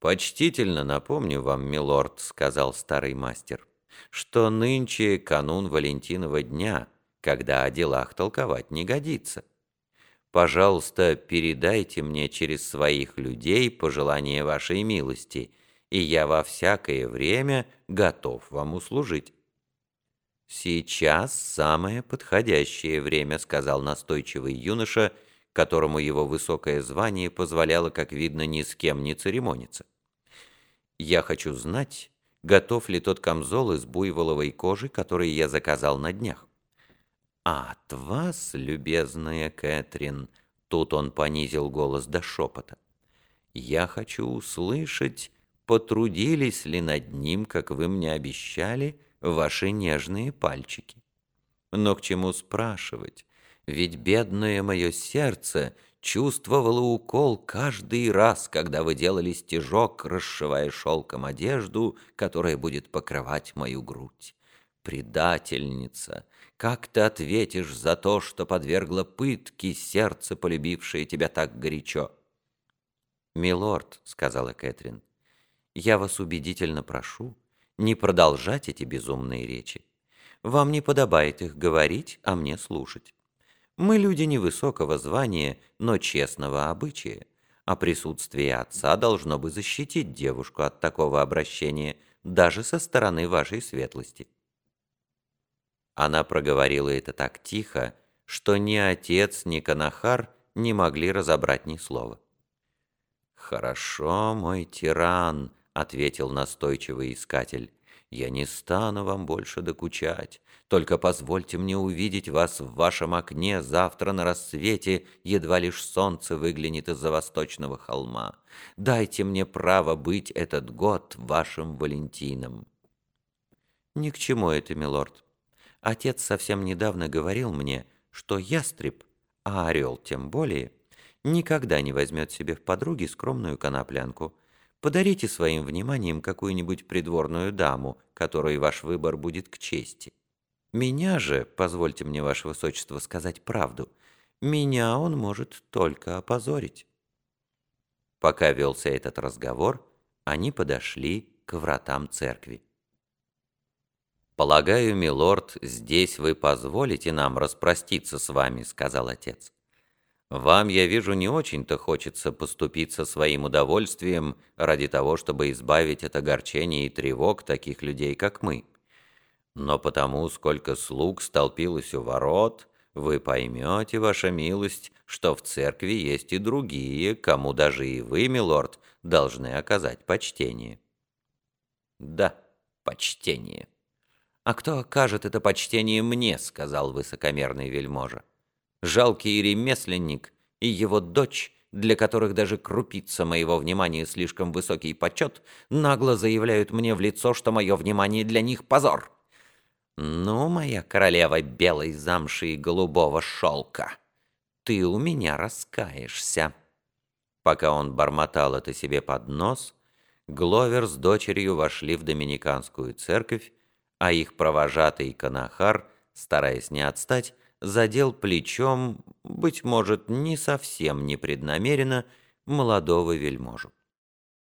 «Почтительно напомню вам, милорд», — сказал старый мастер, «что нынче канун Валентинова дня, когда о делах толковать не годится. Пожалуйста, передайте мне через своих людей пожелание вашей милости, и я во всякое время готов вам услужить». «Сейчас самое подходящее время», — сказал настойчивый юноша, которому его высокое звание позволяло, как видно, ни с кем не церемониться. «Я хочу знать, готов ли тот камзол из буйволовой кожи, который я заказал на днях». «А от вас, любезная Кэтрин», — тут он понизил голос до шепота, «я хочу услышать, потрудились ли над ним, как вы мне обещали, ваши нежные пальчики. Но к чему спрашивать? Ведь бедное мое сердце чувствовало укол каждый раз, когда вы делали стежок, расшивая шелком одежду, которая будет покрывать мою грудь. Предательница, как ты ответишь за то, что подвергла пытке сердце, полюбившее тебя так горячо? «Милорд», — сказала Кэтрин, — «я вас убедительно прошу, не продолжать эти безумные речи. Вам не подобает их говорить, а мне слушать. Мы люди невысокого звания, но честного обычая, а присутствие отца должно бы защитить девушку от такого обращения даже со стороны вашей светлости». Она проговорила это так тихо, что ни отец, ни Канахар не могли разобрать ни слова. «Хорошо, мой тиран», ответил настойчивый искатель. «Я не стану вам больше докучать. Только позвольте мне увидеть вас в вашем окне завтра на рассвете, едва лишь солнце выглянет из-за восточного холма. Дайте мне право быть этот год вашим Валентином». «Ни к чему это, милорд. Отец совсем недавно говорил мне, что ястреб, а орел тем более, никогда не возьмет себе в подруги скромную коноплянку» Подарите своим вниманием какую-нибудь придворную даму, которой ваш выбор будет к чести. Меня же, позвольте мне, ваше высочество, сказать правду, меня он может только опозорить». Пока велся этот разговор, они подошли к вратам церкви. «Полагаю, милорд, здесь вы позволите нам распроститься с вами», — сказал отец. Вам, я вижу, не очень-то хочется поступиться своим удовольствием ради того, чтобы избавить от огорчения и тревог таких людей, как мы. Но потому, сколько слуг столпилось у ворот, вы поймете, ваша милость, что в церкви есть и другие, кому даже и вы, милорд, должны оказать почтение. Да, почтение. А кто окажет это почтение мне, сказал высокомерный вельможа жалкий ремесленник и его дочь, для которых даже крупица моего внимания слишком высокий почет, нагло заявляют мне в лицо, что мое внимание для них позор. Ну, моя королева белой замши и голубого шелка, ты у меня раскаешься. Пока он бормотал это себе под нос, Гловер с дочерью вошли в доминиканскую церковь, а их провожатый Канахар, стараясь не отстать, задел плечом, быть может, не совсем непреднамеренно, молодого вельможу.